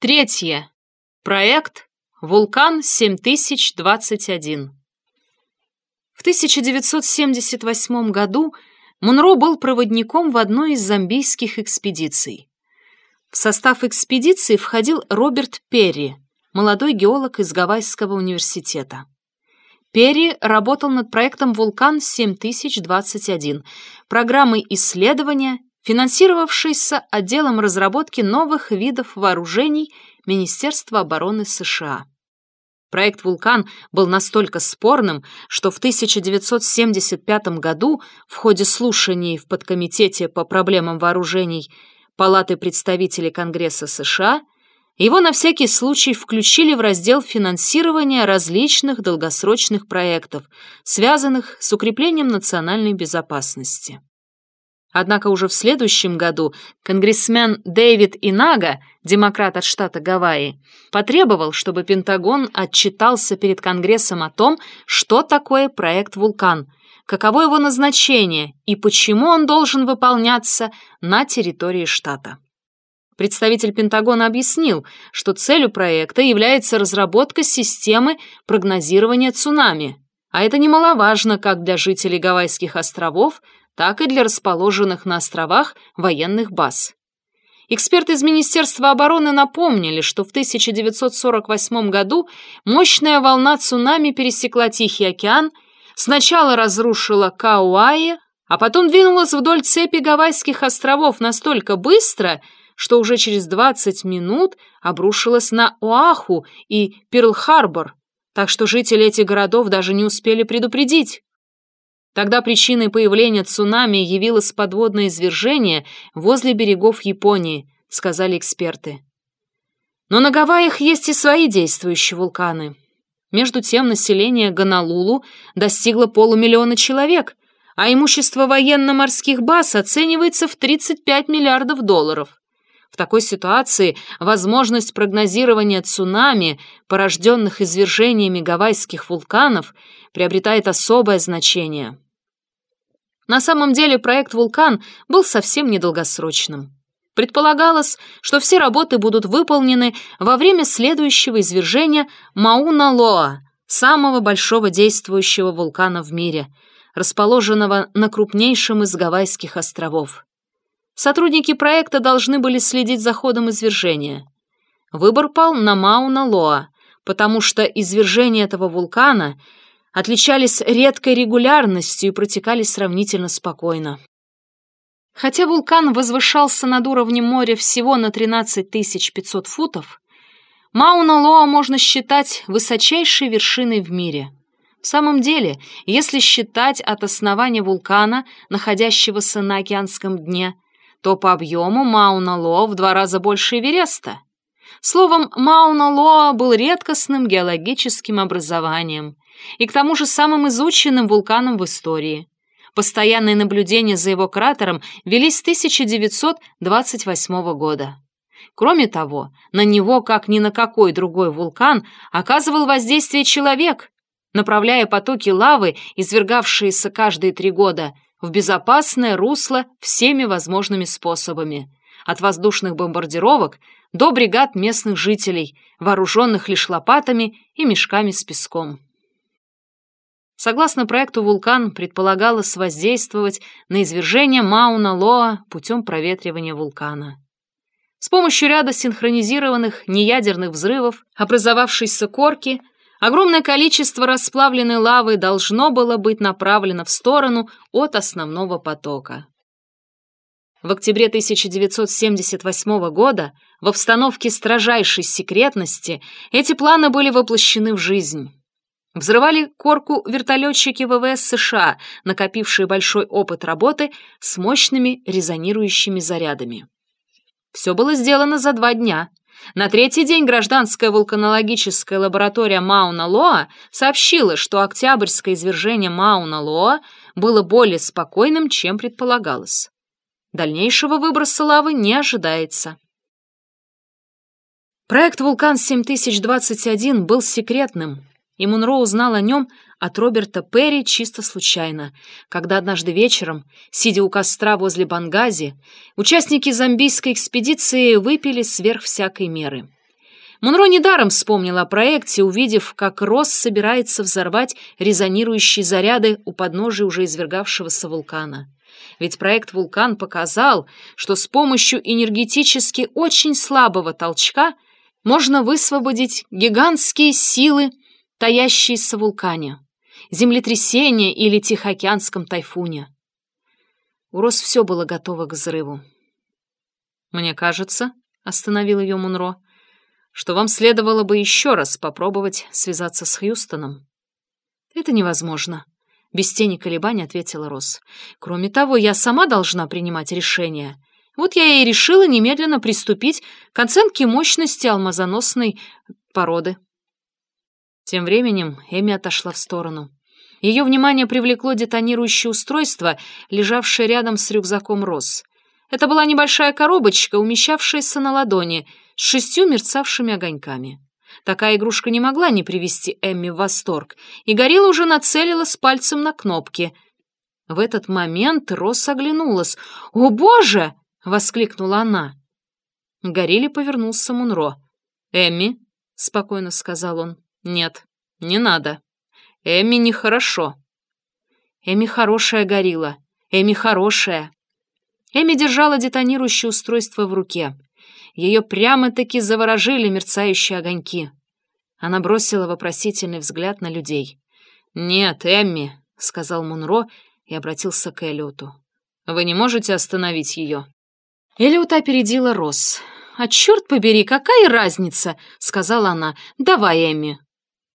Третье. Проект «Вулкан 7021». В 1978 году Монро был проводником в одной из замбийских экспедиций. В состав экспедиции входил Роберт Перри, молодой геолог из Гавайского университета. Перри работал над проектом «Вулкан 7021», программой исследования, финансировавшейся отделом разработки новых видов вооружений Министерства обороны США. Проект «Вулкан» был настолько спорным, что в 1975 году в ходе слушаний в подкомитете по проблемам вооружений Палаты представителей Конгресса США его на всякий случай включили в раздел финансирования различных долгосрочных проектов, связанных с укреплением национальной безопасности. Однако уже в следующем году конгрессмен Дэвид Инага, демократ от штата Гавайи, потребовал, чтобы Пентагон отчитался перед Конгрессом о том, что такое проект «Вулкан», каково его назначение и почему он должен выполняться на территории штата. Представитель Пентагона объяснил, что целью проекта является разработка системы прогнозирования цунами, а это немаловажно как для жителей Гавайских островов, так и для расположенных на островах военных баз. Эксперты из Министерства обороны напомнили, что в 1948 году мощная волна цунами пересекла Тихий океан, сначала разрушила Кауаи, а потом двинулась вдоль цепи Гавайских островов настолько быстро, что уже через 20 минут обрушилась на Оаху и Перл-Харбор, так что жители этих городов даже не успели предупредить. Тогда причиной появления цунами явилось подводное извержение возле берегов Японии, сказали эксперты. Но на Гавайях есть и свои действующие вулканы. Между тем население Гонолулу достигло полумиллиона человек, а имущество военно-морских баз оценивается в 35 миллиардов долларов. В такой ситуации возможность прогнозирования цунами, порожденных извержениями гавайских вулканов, приобретает особое значение. На самом деле проект «Вулкан» был совсем недолгосрочным. Предполагалось, что все работы будут выполнены во время следующего извержения Мауна-Лоа, самого большого действующего вулкана в мире, расположенного на крупнейшем из Гавайских островов. Сотрудники проекта должны были следить за ходом извержения. Выбор пал на Мауна-Лоа, потому что извержение этого вулкана — отличались редкой регулярностью и протекали сравнительно спокойно. Хотя вулкан возвышался над уровнем моря всего на 13 500 футов, Мауна-Лоа можно считать высочайшей вершиной в мире. В самом деле, если считать от основания вулкана, находящегося на океанском дне, то по объему Мауна-Лоа в два раза больше Эвереста. Словом, Мауна-Лоа был редкостным геологическим образованием, и к тому же самым изученным вулканом в истории. Постоянные наблюдения за его кратером велись с 1928 года. Кроме того, на него, как ни на какой другой вулкан, оказывал воздействие человек, направляя потоки лавы, извергавшиеся каждые три года, в безопасное русло всеми возможными способами, от воздушных бомбардировок до бригад местных жителей, вооруженных лишь лопатами и мешками с песком. Согласно проекту «Вулкан» предполагалось воздействовать на извержение Мауна-Лоа путем проветривания вулкана. С помощью ряда синхронизированных неядерных взрывов, образовавшейся корки, огромное количество расплавленной лавы должно было быть направлено в сторону от основного потока. В октябре 1978 года в обстановке строжайшей секретности эти планы были воплощены в жизнь. Взрывали корку вертолетчики ВВС США, накопившие большой опыт работы с мощными резонирующими зарядами. Все было сделано за два дня. На третий день гражданская вулканологическая лаборатория Мауна-Лоа сообщила, что октябрьское извержение Мауна-Лоа было более спокойным, чем предполагалось. Дальнейшего выброса лавы не ожидается. Проект «Вулкан-7021» был секретным, и Мунро узнал о нем от Роберта Перри чисто случайно, когда однажды вечером, сидя у костра возле Бангази, участники зомбийской экспедиции выпили сверх всякой меры. Мунро недаром вспомнил о проекте, увидев, как Росс собирается взорвать резонирующие заряды у подножия уже извергавшегося вулкана. Ведь проект «Вулкан» показал, что с помощью энергетически очень слабого толчка можно высвободить гигантские силы, таящиеся в вулкане, землетрясение или Тихоокеанском тайфуне. У Рос все было готово к взрыву. «Мне кажется», — остановил ее Мунро, — что вам следовало бы еще раз попробовать связаться с Хьюстоном». «Это невозможно», — без тени колебаний ответила Росс. «Кроме того, я сама должна принимать решение. Вот я и решила немедленно приступить к оценке мощности алмазоносной породы». Тем временем Эми отошла в сторону. Ее внимание привлекло детонирующее устройство, лежавшее рядом с рюкзаком Росс. Это была небольшая коробочка, умещавшаяся на ладони — с шестью мерцавшими огоньками. Такая игрушка не могла не привести Эмми в восторг, и Горилла уже нацелила с пальцем на кнопки. В этот момент Росс оглянулась. «О, боже!» — воскликнула она. Горилле повернулся Мунро. «Эмми», — спокойно сказал он, — «нет, не надо. Эмми нехорошо». «Эми хорошая горилла. Эми хорошая». Эми держала детонирующее устройство в руке. Ее прямо-таки заворожили мерцающие огоньки. Она бросила вопросительный взгляд на людей. «Нет, Эмми», — сказал Мунро и обратился к Эллиоту. «Вы не можете остановить ее?» Эллиот опередила Росс. «А черт побери, какая разница?» — сказала она. «Давай, Эмми,